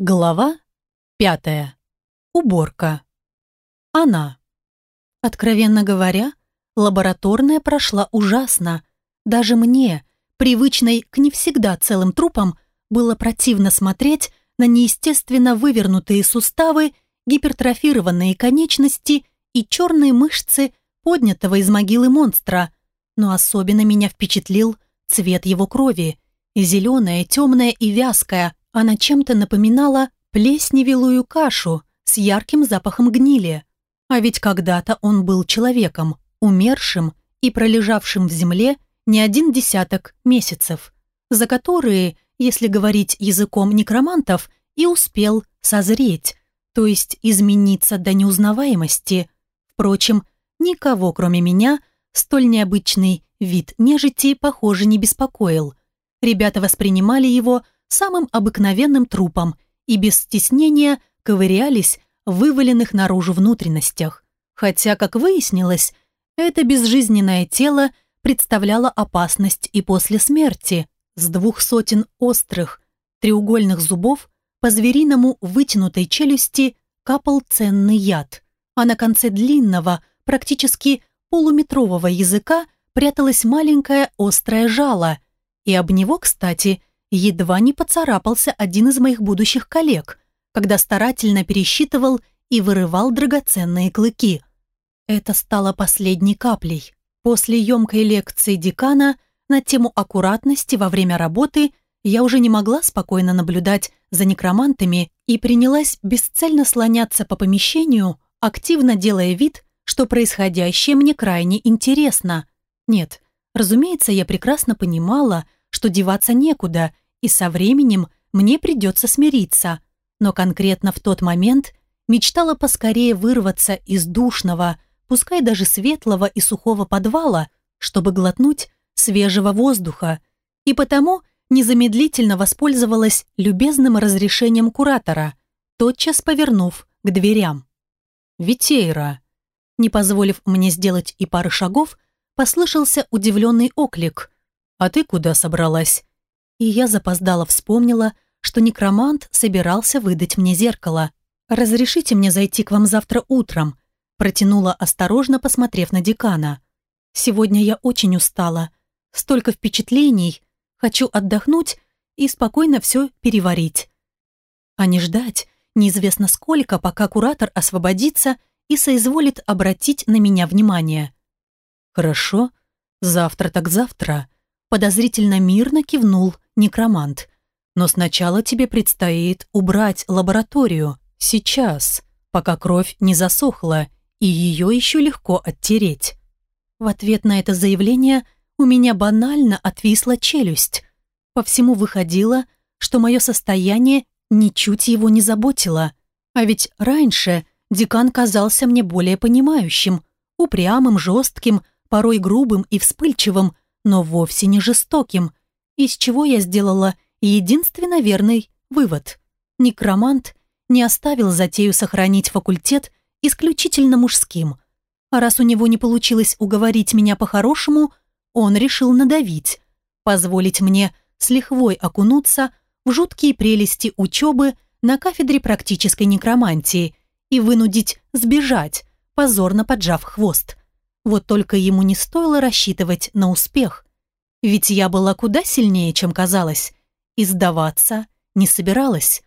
Глава пятая. Уборка. Она. Откровенно говоря, лабораторная прошла ужасно. Даже мне, привычной к не всегда целым трупам, было противно смотреть на неестественно вывернутые суставы, гипертрофированные конечности и черные мышцы поднятого из могилы монстра. Но особенно меня впечатлил цвет его крови. Зеленая, темная и вязкая – она чем-то напоминала плесневелую кашу с ярким запахом гнили. А ведь когда-то он был человеком, умершим и пролежавшим в земле не один десяток месяцев, за которые, если говорить языком некромантов, и успел созреть, то есть измениться до неузнаваемости. Впрочем, никого, кроме меня, столь необычный вид нежити, похоже, не беспокоил. Ребята воспринимали его самым обыкновенным трупом и без стеснения ковырялись в вываленных наружу внутренностях. Хотя, как выяснилось, это безжизненное тело представляло опасность и после смерти. С двух сотен острых, треугольных зубов по звериному вытянутой челюсти капал ценный яд, а на конце длинного, практически полуметрового языка пряталось маленькое острое жало, и об него, кстати, едва не поцарапался один из моих будущих коллег, когда старательно пересчитывал и вырывал драгоценные клыки. Это стало последней каплей. После емкой лекции декана на тему аккуратности во время работы я уже не могла спокойно наблюдать за некромантами и принялась бесцельно слоняться по помещению, активно делая вид, что происходящее мне крайне интересно. Нет, разумеется, я прекрасно понимала, что деваться некуда, и со временем мне придется смириться. Но конкретно в тот момент мечтала поскорее вырваться из душного, пускай даже светлого и сухого подвала, чтобы глотнуть свежего воздуха. И потому незамедлительно воспользовалась любезным разрешением куратора, тотчас повернув к дверям. «Витейра!» Не позволив мне сделать и пары шагов, послышался удивленный оклик. «А ты куда собралась?» И я запоздала вспомнила, что некромант собирался выдать мне зеркало. «Разрешите мне зайти к вам завтра утром?» протянула осторожно, посмотрев на декана. «Сегодня я очень устала. Столько впечатлений. Хочу отдохнуть и спокойно все переварить. А не ждать неизвестно сколько, пока куратор освободится и соизволит обратить на меня внимание. «Хорошо, завтра так завтра», подозрительно мирно кивнул некромант. «Но сначала тебе предстоит убрать лабораторию. Сейчас, пока кровь не засохла, и ее еще легко оттереть». В ответ на это заявление у меня банально отвисла челюсть. По всему выходило, что мое состояние ничуть его не заботило. А ведь раньше декан казался мне более понимающим, упрямым, жестким, порой грубым и вспыльчивым, но вовсе не жестоким, из чего я сделала единственно верный вывод. Некромант не оставил затею сохранить факультет исключительно мужским. А раз у него не получилось уговорить меня по-хорошему, он решил надавить, позволить мне с лихвой окунуться в жуткие прелести учебы на кафедре практической некромантии и вынудить сбежать, позорно поджав хвост. Вот только ему не стоило рассчитывать на успех. Ведь я была куда сильнее, чем казалось, и сдаваться не собиралась.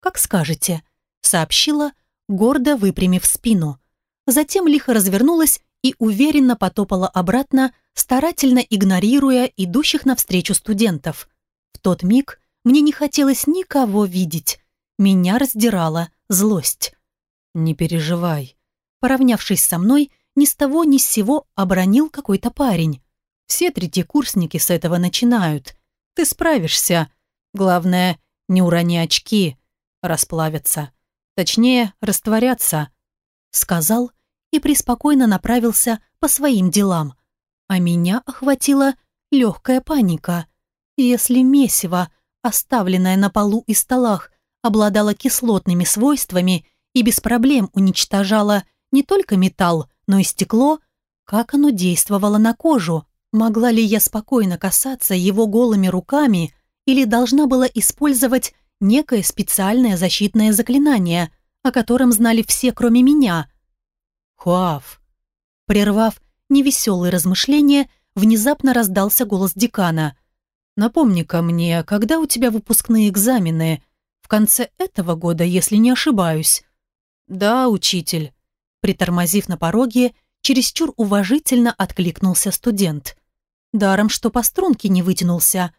«Как скажете», — сообщила, гордо выпрямив спину. Затем лихо развернулась и уверенно потопала обратно, старательно игнорируя идущих навстречу студентов. В тот миг мне не хотелось никого видеть. Меня раздирала злость. «Не переживай». Поравнявшись со мной, ни с того ни с сего обронил какой-то парень. Все третьекурсники с этого начинают. Ты справишься. Главное, не урони очки. Расплавятся. Точнее, растворятся. Сказал и преспокойно направился по своим делам. А меня охватила легкая паника. Если месиво, оставленное на полу и столах, обладало кислотными свойствами и без проблем уничтожало не только металл, но и стекло, как оно действовало на кожу, могла ли я спокойно касаться его голыми руками или должна была использовать некое специальное защитное заклинание, о котором знали все, кроме меня. Хуав. Прервав невеселые размышления, внезапно раздался голос декана. «Напомни-ка мне, когда у тебя выпускные экзамены? В конце этого года, если не ошибаюсь». «Да, учитель». Притормозив на пороге, чересчур уважительно откликнулся студент. Даром, что по струнке не вытянулся.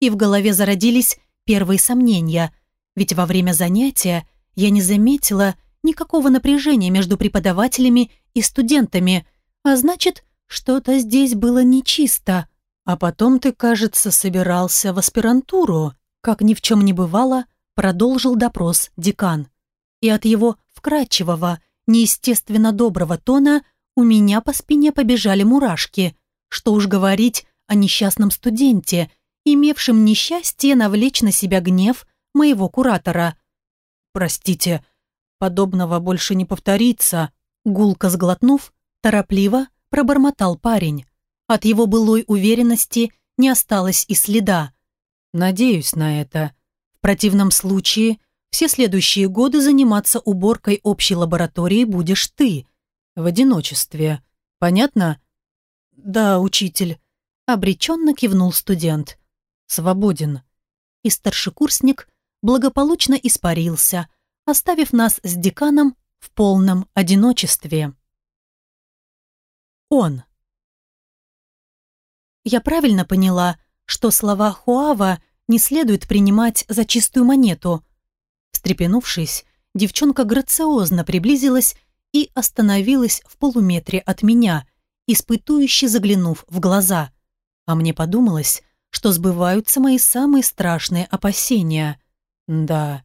И в голове зародились первые сомнения, ведь во время занятия я не заметила никакого напряжения между преподавателями и студентами, а значит, что-то здесь было нечисто. А потом ты, кажется, собирался в аспирантуру. Как ни в чем не бывало, продолжил допрос декан. И от его вкрадчивого, неестественно доброго тона у меня по спине побежали мурашки. Что уж говорить о несчастном студенте, имевшем несчастье навлечь на себя гнев моего куратора. «Простите, подобного больше не повторится», гулко сглотнув, торопливо пробормотал парень. От его былой уверенности не осталось и следа. «Надеюсь на это. В противном случае все следующие годы заниматься уборкой общей лаборатории будешь ты. В одиночестве. Понятно?» «Да, учитель», — обреченно кивнул студент. «Свободен». И старшекурсник благополучно испарился, оставив нас с деканом в полном одиночестве. Он. Я правильно поняла, что слова Хуава не следует принимать за чистую монету. Встрепенувшись, девчонка грациозно приблизилась и остановилась в полуметре от меня, испытующе заглянув в глаза. А мне подумалось, что сбываются мои самые страшные опасения. Да,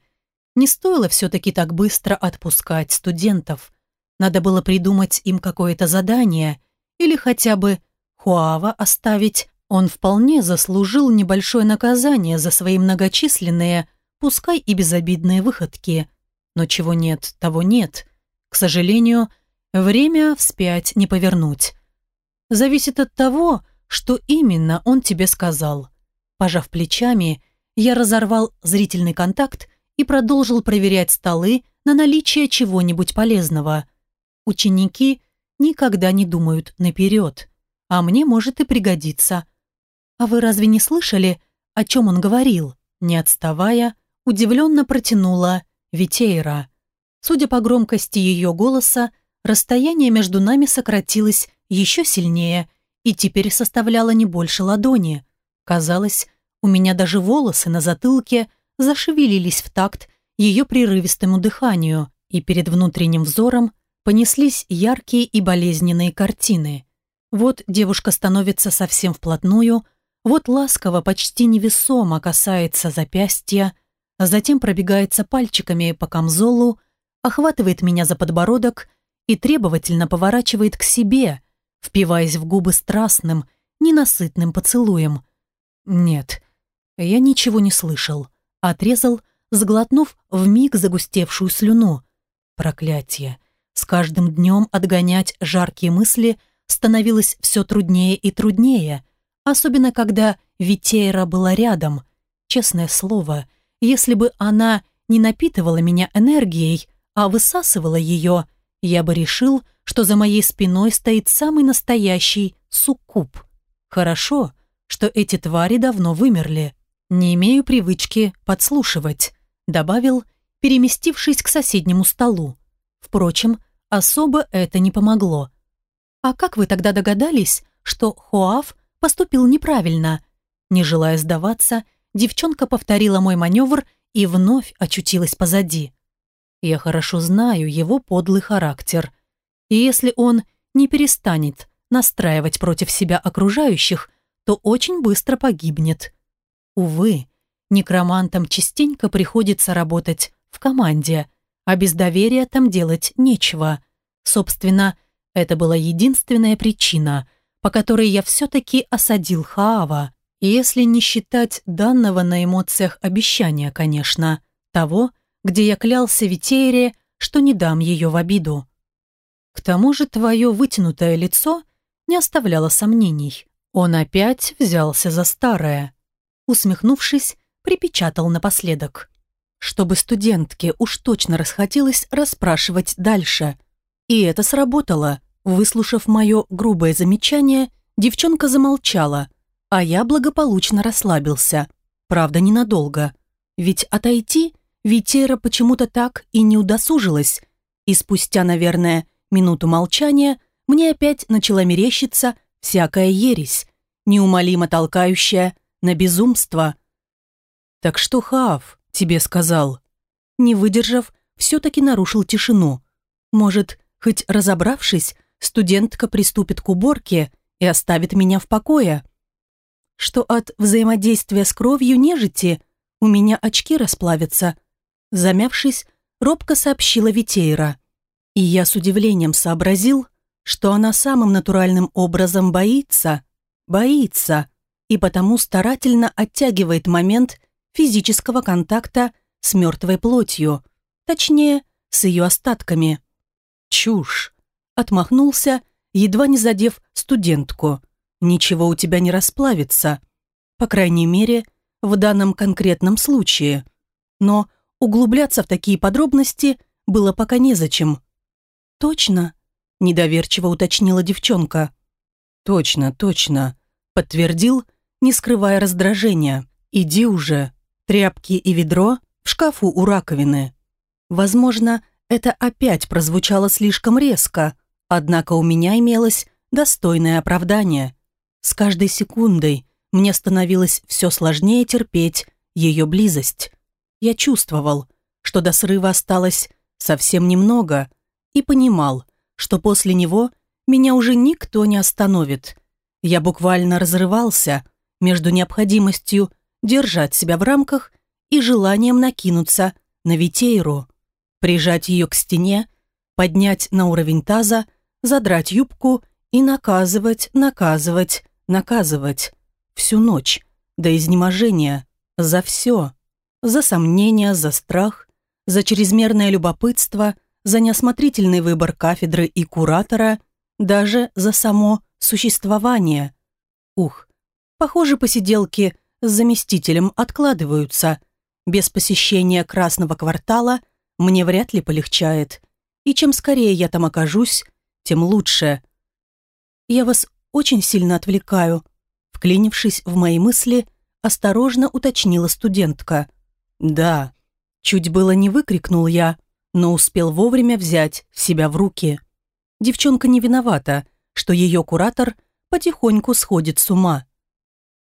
не стоило все-таки так быстро отпускать студентов. Надо было придумать им какое-то задание или хотя бы Хуава оставить. Он вполне заслужил небольшое наказание за свои многочисленные, пускай и безобидные выходки. Но чего нет, того нет. К сожалению, время вспять не повернуть. Зависит от того, что именно он тебе сказал. Пожав плечами, я разорвал зрительный контакт и продолжил проверять столы на наличие чего-нибудь полезного. Ученики никогда не думают наперед, а мне может и пригодиться. А вы разве не слышали, о чем он говорил? Не отставая, удивленно протянула Витейра. Судя по громкости ее голоса, расстояние между нами сократилось еще сильнее и теперь составляло не больше ладони. Казалось, у меня даже волосы на затылке зашевелились в такт ее прерывистому дыханию, и перед внутренним взором понеслись яркие и болезненные картины. Вот девушка становится совсем вплотную, вот ласково, почти невесомо касается запястья, а затем пробегается пальчиками по камзолу, охватывает меня за подбородок и требовательно поворачивает к себе, впиваясь в губы страстным, ненасытным поцелуем. Нет, я ничего не слышал. Отрезал, сглотнув вмиг загустевшую слюну. Проклятие. С каждым днем отгонять жаркие мысли становилось все труднее и труднее, особенно когда Витейра была рядом. Честное слово, если бы она не напитывала меня энергией, а высасывала ее, я бы решил, что за моей спиной стоит самый настоящий суккуб. Хорошо, что эти твари давно вымерли. Не имею привычки подслушивать, добавил, переместившись к соседнему столу. Впрочем, особо это не помогло. «А как вы тогда догадались, что Хоав поступил неправильно?» Не желая сдаваться, девчонка повторила мой маневр и вновь очутилась позади. Я хорошо знаю его подлый характер. И если он не перестанет настраивать против себя окружающих, то очень быстро погибнет. Увы, некромантам частенько приходится работать в команде, а без доверия там делать нечего. Собственно, это была единственная причина, по которой я все-таки осадил Хаава, если не считать данного на эмоциях обещания, конечно, того, где я клялся Витейре, что не дам ее в обиду. К тому же твое вытянутое лицо не оставляло сомнений. Он опять взялся за старое. Усмехнувшись, припечатал напоследок. чтобы студентке уж точно расхотелось расспрашивать дальше. И это сработало. Выслушав мое грубое замечание, девчонка замолчала, а я благополучно расслабился. Правда, ненадолго. Ведь отойти Витера почему-то так и не удосужилась, и спустя, наверное, минуту молчания мне опять начала мерещиться всякая ересь, неумолимо толкающая на безумство. «Так что Хаав тебе сказал?» Не выдержав, все-таки нарушил тишину. «Может, хоть разобравшись, студентка приступит к уборке и оставит меня в покое?» Что от взаимодействия с кровью нежити у меня очки расплавятся. Замявшись, робко сообщила Витейра. И я с удивлением сообразил, что она самым натуральным образом боится, боится, и потому старательно оттягивает момент физического контакта с мертвой плотью, точнее, с ее остатками. «Чушь!» — отмахнулся, едва не задев студентку. «Ничего у тебя не расплавится. По крайней мере, в данном конкретном случае. Но углубляться в такие подробности было пока незачем. «Точно?» – недоверчиво уточнила девчонка. «Точно, точно», – подтвердил, не скрывая раздражения. «Иди уже, тряпки и ведро в шкафу у раковины». Возможно, это опять прозвучало слишком резко, однако у меня имелось достойное оправдание. С каждой секундой мне становилось все сложнее терпеть ее близость. Я чувствовал, что до срыва осталось совсем немного, и понимал, что после него меня уже никто не остановит. Я буквально разрывался между необходимостью держать себя в рамках и желанием накинуться на Витейру, прижать ее к стене, поднять на уровень таза, задрать юбку и наказывать, наказывать, наказывать всю ночь, до изнеможения, за все. За сомнения, за страх, за чрезмерное любопытство, за неосмотрительный выбор кафедры и куратора, даже за само существование. Ух, похоже, посиделки с заместителем откладываются. Без посещения Красного квартала мне вряд ли полегчает. И чем скорее я там окажусь, тем лучше. Я вас очень сильно отвлекаю, Вклинившись в мои мысли, осторожно уточнила студентка. «Да». Чуть было не выкрикнул я, но успел вовремя взять себя в руки. Девчонка не виновата, что ее куратор потихоньку сходит с ума.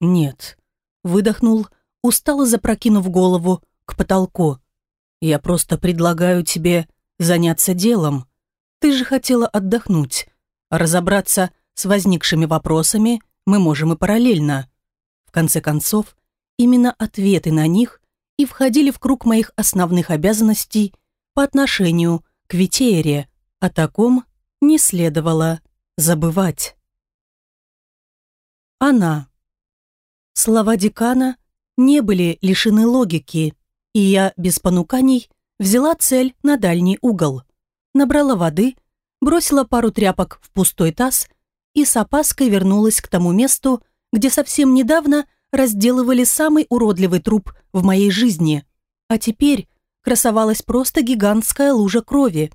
«Нет», — выдохнул, устало запрокинув голову к потолку. «Я просто предлагаю тебе заняться делом. Ты же хотела отдохнуть, разобраться с возникшими вопросами мы можем и параллельно. В конце концов, именно ответы на них и входили в круг моих основных обязанностей по отношению к Витеере. О таком не следовало забывать. Она. Слова декана не были лишены логики, и я без понуканий взяла цель на дальний угол. Набрала воды, бросила пару тряпок в пустой таз и с опаской вернулась к тому месту, где совсем недавно разделывали самый уродливый труп в моей жизни. А теперь красовалась просто гигантская лужа крови,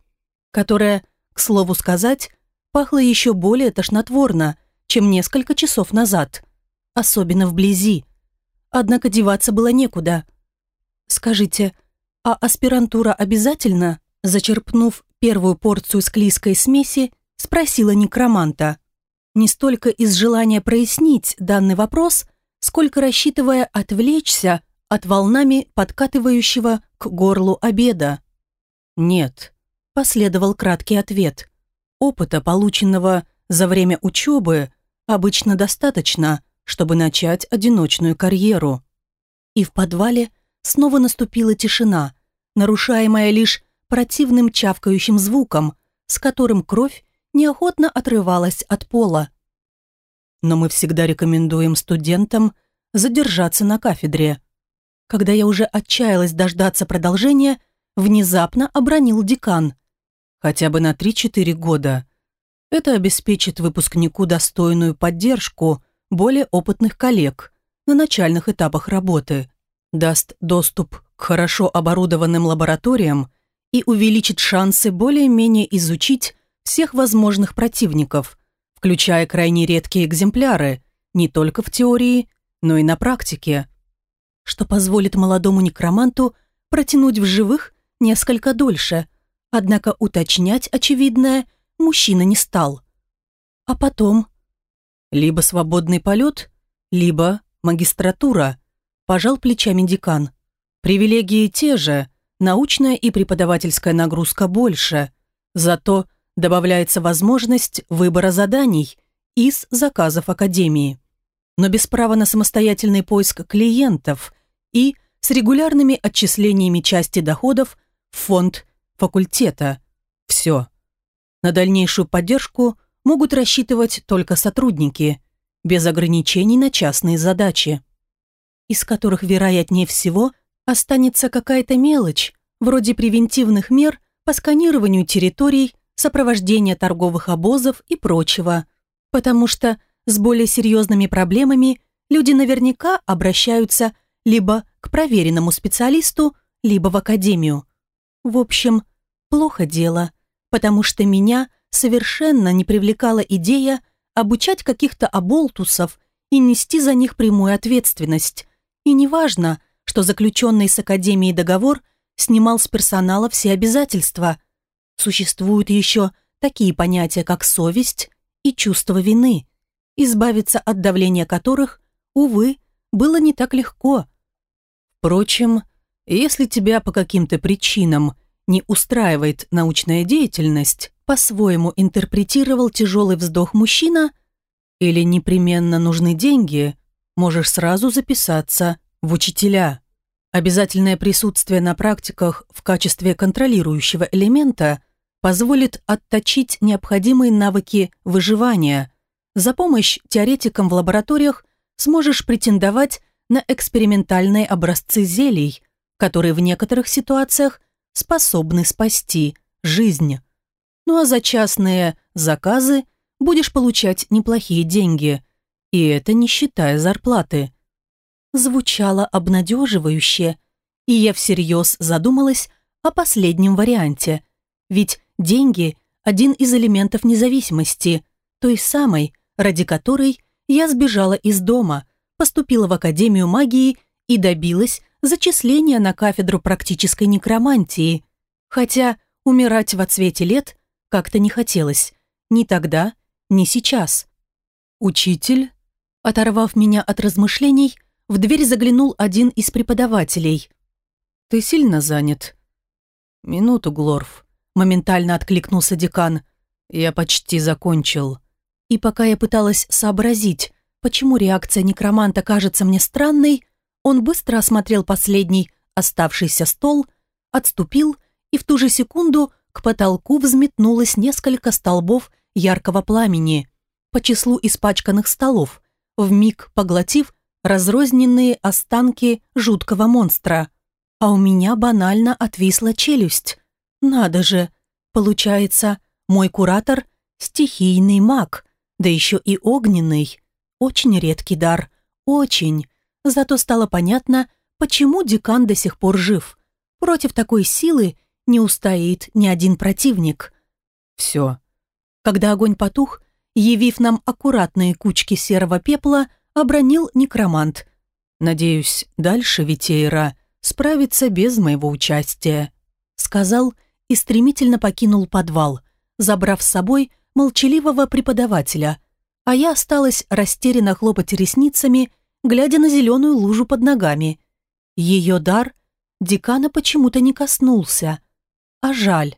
которая, к слову сказать, пахла еще более тошнотворно, чем несколько часов назад, особенно вблизи. Однако деваться было некуда. «Скажите, а аспирантура обязательно?» Зачерпнув первую порцию склизкой смеси, спросила некроманта не столько из желания прояснить данный вопрос, сколько рассчитывая отвлечься от волнами подкатывающего к горлу обеда. «Нет», – последовал краткий ответ. «Опыта, полученного за время учебы, обычно достаточно, чтобы начать одиночную карьеру». И в подвале снова наступила тишина, нарушаемая лишь противным чавкающим звуком, с которым кровь неохотно отрывалась от пола. Но мы всегда рекомендуем студентам задержаться на кафедре. Когда я уже отчаялась дождаться продолжения, внезапно обронил декан. Хотя бы на 3-4 года. Это обеспечит выпускнику достойную поддержку более опытных коллег на начальных этапах работы, даст доступ к хорошо оборудованным лабораториям и увеличит шансы более-менее изучить всех возможных противников, включая крайне редкие экземпляры, не только в теории, но и на практике, что позволит молодому некроманту протянуть в живых несколько дольше, однако уточнять очевидное мужчина не стал. А потом либо свободный полет, либо магистратура, пожал плечами декан. Привилегии те же, научная и преподавательская нагрузка больше, зато добавляется возможность выбора заданий из заказов академии. Но без права на самостоятельный поиск клиентов и с регулярными отчислениями части доходов в фонд факультета. Все. На дальнейшую поддержку могут рассчитывать только сотрудники, без ограничений на частные задачи, из которых, вероятнее всего, останется какая-то мелочь, вроде превентивных мер по сканированию территорий, сопровождения торговых обозов и прочего, потому что с более серьезными проблемами люди наверняка обращаются либо к проверенному специалисту, либо в академию. В общем, плохо дело, потому что меня совершенно не привлекала идея обучать каких-то оболтусов и нести за них прямую ответственность. И неважно, что заключенный с Академией договор снимал с персонала все обязательства. Существуют еще такие понятия, как совесть и чувство вины, избавиться от давления которых, увы, было не так легко. Впрочем, если тебя по каким-то причинам не устраивает научная деятельность, по-своему интерпретировал тяжелый вздох мужчина, или непременно нужны деньги, можешь сразу записаться в учителя. Обязательное присутствие на практиках в качестве контролирующего элемента позволит отточить необходимые навыки выживания. За помощь теоретикам в лабораториях сможешь претендовать на экспериментальные образцы зелий, которые в некоторых ситуациях способны спасти жизнь. Ну а за частные заказы будешь получать неплохие деньги, и это не считая зарплаты. Звучало обнадеживающе, и я всерьез задумалась о последнем варианте, ведь деньги – один из элементов независимости, той самой, ради которой я сбежала из дома, поступила в Академию магии и добилась зачисления на кафедру практической некромантии, хотя умирать во цвете лет как-то не хотелось. Ни тогда, ни сейчас. Учитель, оторвав меня от размышлений, в дверь заглянул один из преподавателей. «Ты сильно занят?» «Минуту, Глорф», — моментально откликнулся декан. «Я почти закончил». И пока я пыталась сообразить, почему реакция некроманта кажется мне странной, он быстро осмотрел последний оставшийся стол, отступил и в ту же секунду к потолку взметнулось несколько столбов яркого пламени по числу испачканных столов, вмиг поглотив разрозненные останки жуткого монстра. А у меня банально отвисла челюсть. Надо же, получается, мой куратор – стихийный маг, да еще и огненный. Очень редкий дар, очень. Зато стало понятно, почему декан до сих пор жив. Против такой силы не устоит ни один противник. Все. Когда огонь потух, явив нам аккуратные кучки серого пепла, обронил некромант. «Надеюсь, дальше Витейра справится без моего участия», сказал и стремительно покинул подвал, забрав с собой молчаливого преподавателя, а я осталась растерянно хлопать ресницами, глядя на зеленую лужу под ногами. Ее дар декана почему-то не коснулся – а жаль.